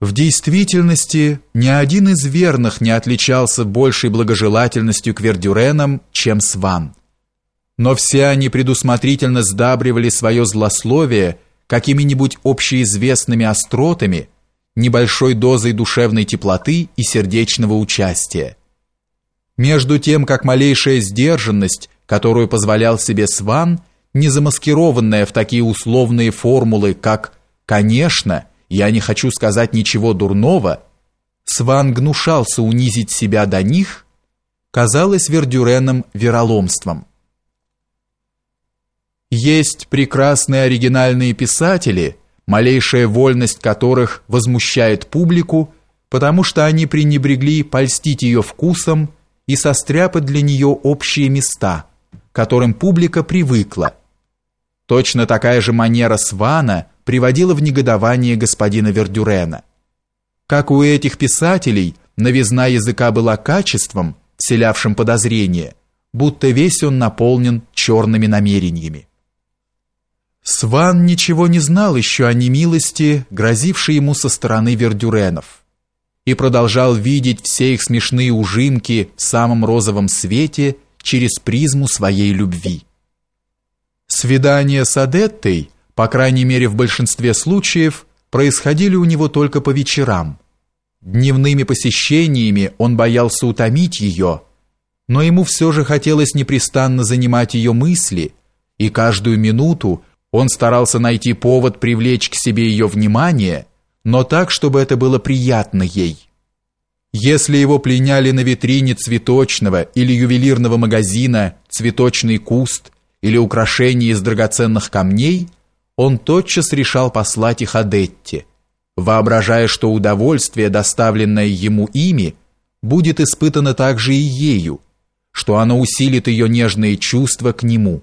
В действительности ни один из верных не отличался большей благожелательностью к Вердюренам, чем Сван. Но все они предусмотрительно сдабривали свое злословие какими-нибудь общеизвестными остротами, небольшой дозой душевной теплоты и сердечного участия. Между тем, как малейшая сдержанность, которую позволял себе Сван, не замаскированная в такие условные формулы, как «конечно», я не хочу сказать ничего дурного, Сван гнушался унизить себя до них, казалось Вердюреном вероломством. Есть прекрасные оригинальные писатели, малейшая вольность которых возмущает публику, потому что они пренебрегли польстить ее вкусом и состряпать для нее общие места, которым публика привыкла. Точно такая же манера Свана – приводило в негодование господина Вердюрена. Как у этих писателей, новизна языка была качеством, вселявшим подозрение, будто весь он наполнен черными намерениями. Сван ничего не знал еще о немилости, грозившей ему со стороны Вердюренов, и продолжал видеть все их смешные ужимки в самом розовом свете через призму своей любви. Свидание с Адеттой – по крайней мере в большинстве случаев, происходили у него только по вечерам. Дневными посещениями он боялся утомить ее, но ему все же хотелось непрестанно занимать ее мысли, и каждую минуту он старался найти повод привлечь к себе ее внимание, но так, чтобы это было приятно ей. Если его пленяли на витрине цветочного или ювелирного магазина цветочный куст или украшение из драгоценных камней – он тотчас решал послать их Адетте, воображая, что удовольствие, доставленное ему ими, будет испытано также и ею, что оно усилит ее нежные чувства к нему.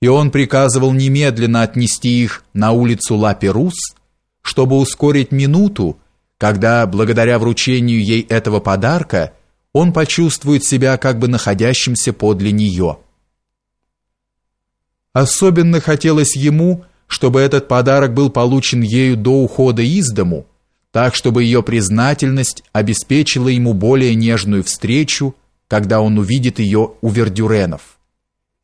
И он приказывал немедленно отнести их на улицу Ла-Перус, чтобы ускорить минуту, когда, благодаря вручению ей этого подарка, он почувствует себя как бы находящимся подле нее. Особенно хотелось ему, чтобы этот подарок был получен ею до ухода из дому, так чтобы ее признательность обеспечила ему более нежную встречу, когда он увидит ее у Вердюренов.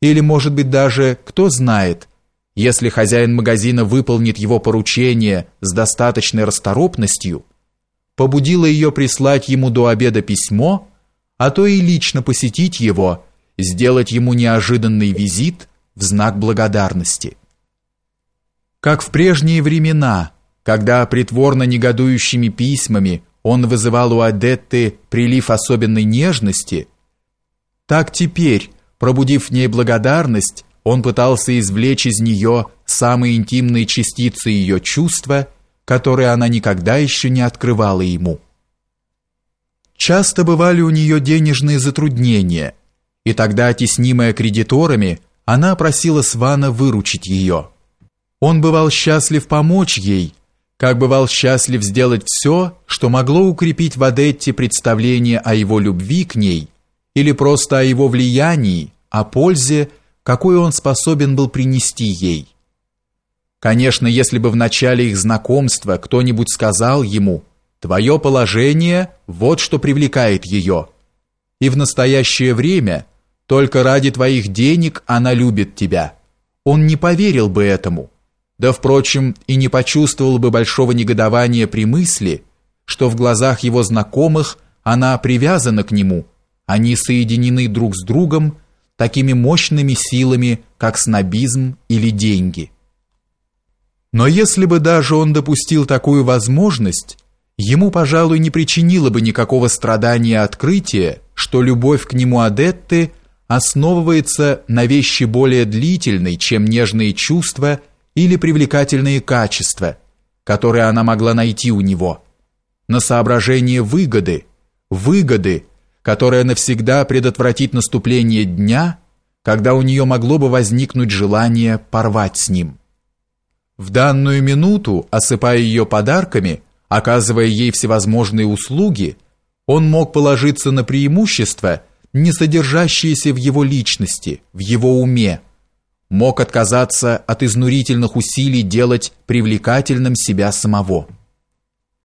Или, может быть, даже, кто знает, если хозяин магазина выполнит его поручение с достаточной расторопностью, побудила ее прислать ему до обеда письмо, а то и лично посетить его, сделать ему неожиданный визит в знак благодарности как в прежние времена, когда притворно негодующими письмами он вызывал у Адетты прилив особенной нежности, так теперь, пробудив в ней благодарность, он пытался извлечь из нее самые интимные частицы ее чувства, которые она никогда еще не открывала ему. Часто бывали у нее денежные затруднения, и тогда, теснимая кредиторами, она просила Свана выручить ее. Он бывал счастлив помочь ей, как бывал счастлив сделать все, что могло укрепить в Адетте представление о его любви к ней или просто о его влиянии, о пользе, какую он способен был принести ей. Конечно, если бы в начале их знакомства кто-нибудь сказал ему «Твое положение – вот что привлекает ее», и в настоящее время только ради твоих денег она любит тебя, он не поверил бы этому – да, впрочем, и не почувствовал бы большого негодования при мысли, что в глазах его знакомых она привязана к нему, они соединены друг с другом такими мощными силами, как снобизм или деньги. Но если бы даже он допустил такую возможность, ему, пожалуй, не причинило бы никакого страдания открытие, что любовь к нему Адетты основывается на вещи более длительной, чем нежные чувства или привлекательные качества, которые она могла найти у него, на соображение выгоды, выгоды, которая навсегда предотвратит наступление дня, когда у нее могло бы возникнуть желание порвать с ним. В данную минуту, осыпая ее подарками, оказывая ей всевозможные услуги, он мог положиться на преимущества, не содержащиеся в его личности, в его уме, мог отказаться от изнурительных усилий делать привлекательным себя самого.